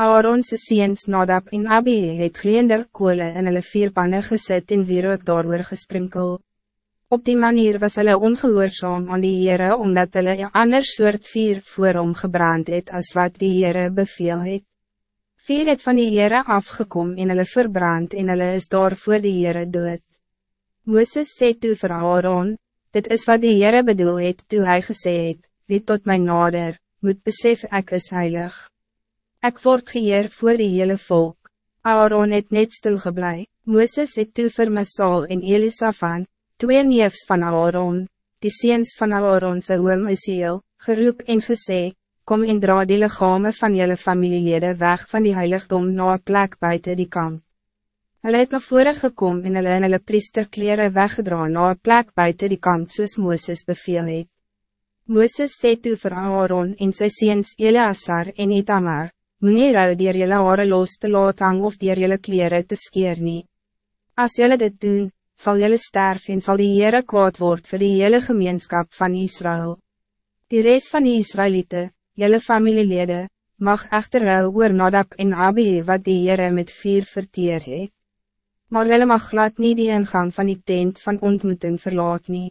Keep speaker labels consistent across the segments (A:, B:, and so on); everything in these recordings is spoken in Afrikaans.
A: Aaronse seens Nadab en Abi het gleender koole in hulle vierpanne gesit en weer ook daar gesprinkel. Op die manier was hulle ongehoorzaam aan die Heere omdat hulle een ander soort vier voor hom gebrand het as wat die Heere beveel het. Vier het van die Heere afgekom en hulle verbrand en hulle is daar voor die Heere dood. Mooses sê toe vir Aaron, dit is wat die Heere bedoel het toe hy gesê het, wie tot my nader, moet besef ek is heilig. Ik word geëer voor die hele volk. Aaron het net stilgeblij. Mooses het toe vir Masal en Elisafan, twee neefs van Aaron, die seens van Aaron sy oom Isiel, geroep en gesê, kom en dra die lichame van jelle familielede weg van die heiligdom na een plek buiten die kamp. Hulle het na vore gekom en hulle in hulle priesterkleren weggedra na een plek buiten die kamp soos Mooses beveel het. Mooses sê toe vir Aaron en sy seens Eleazar en Itamar, Moet nie rou dier jylle haare los te laat hang of dier jylle kleren te skeer nie. As jylle dit doen, zal jylle sterf en sal die Heere kwaad word vir die hele gemeenskap van Israël. Die rest van die Israëlieten, jylle familielede, mag echter rou oor Nadab en Abi wat die Heere met vier verteer het. Maar jylle mag glad niet die ingang van die tent van ontmoeting verlaat nie.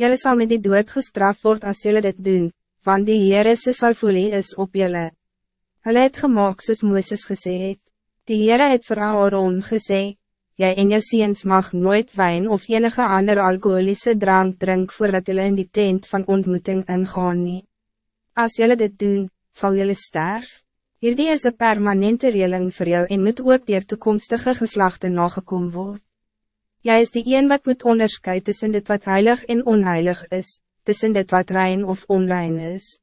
A: Jylle sal met die dood gestraft word as jylle dit doen, want die Heere se salfolie is op jylle. Hulle het gemaakt soos Mooses gesê het. Die Heere het vir Aaron gesê, Jy en jou seens mag nooit wijn of enige ander alcoholische drank drink voordat jullie in die tent van ontmoeting ingaan nie. As jullie dit doen, zal jullie sterf. Hierdie is een permanente reling voor jou en moet ook dier toekomstige geslachten nagekom word. Jy is die een wat moet onderscheid tussen dit wat heilig en onheilig is, tussen dit wat rein of onrein is.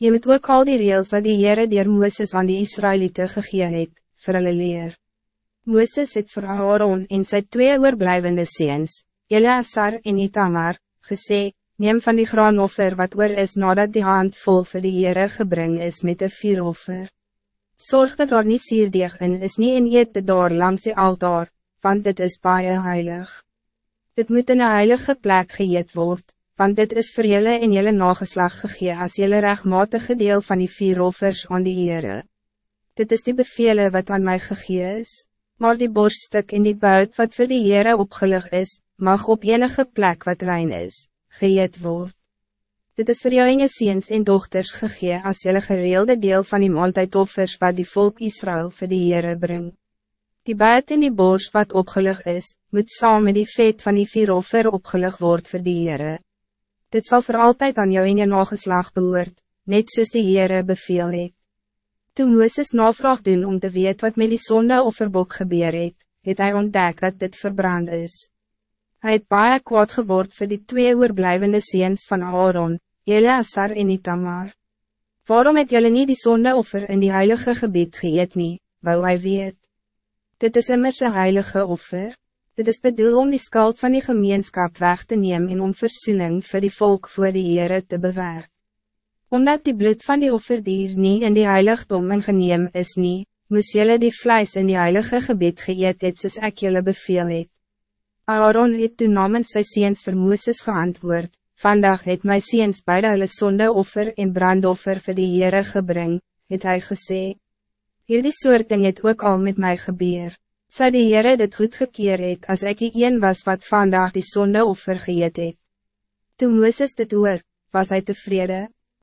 A: Je moet ook al die reels wat die Heere dier Mooses aan die Israëlieten gegee het, vir hulle leer. Mooses het vir Aaron en sy twee oorblijvende seens, Eleazar en Itamar, gesê, neem van die graanoffer wat oor is nadat die hand vol vir die Heere gebring is met een vieroffer. Zorg dat daar nie sierdeeg in is nie en eet dit daar langs die altaar, want dit is baie heilig. Dit moet in een heilige plek geëet worden want dit is voor jullie en jullie nageslag gegee als jullie rechtmatige deel van die vier offers aan die Heere. Dit is die bevelen wat aan mij gegee is, maar die borststuk en die buit wat voor die Heere opgelig is, mag op enige plek wat rein is, geëet word. Dit is voor jou en je ziens en dochters gegee als jullie gereelde deel van die maaltijdoffers wat die volk Israël voor die Heere brengt. Die buit en die bors wat opgelig is, moet saam met die vet van die vier offer opgelig word vir die Heere. Dit zal voor altijd aan jou in je nageslag behoort, net soos die Heere beveel het. Toen Mooses navraag doen om te weet wat met die sonde of verbok gebeur het, het hy ontdek dat dit verbrand is. Hij het baie kwaad geword voor die twee oorblijvende seens van Aaron, Eleazar en Itamar. Waarom het jullie niet die sonde offer in die heilige gebied geëet nie, wou hy weet? Dit is immers een heilige offer. Dit is bedoel om die skuld van die gemeenschap weg te nemen en om verzoening voor die volk voor die Heere te bewerken. Omdat die bloed van die offerdier niet in die heiligdom ingeneem is nie, moes jylle die vlijs in die heilige gebied geëet het soos ek jylle beveel het. Aaron het toen namens sy seens vir Mooses geantwoord, Vandaag het my seens beide hulle sondeoffer en brandoffer vir die Heere gebring, het hy gesê. Hierdie soort ding het ook al met mij gebeur. Zou die Heere dit goed gekeer het as ek die een was wat vandaag die sonde offer geëet het. Toen Mooses dit hoor, was hij tevreden.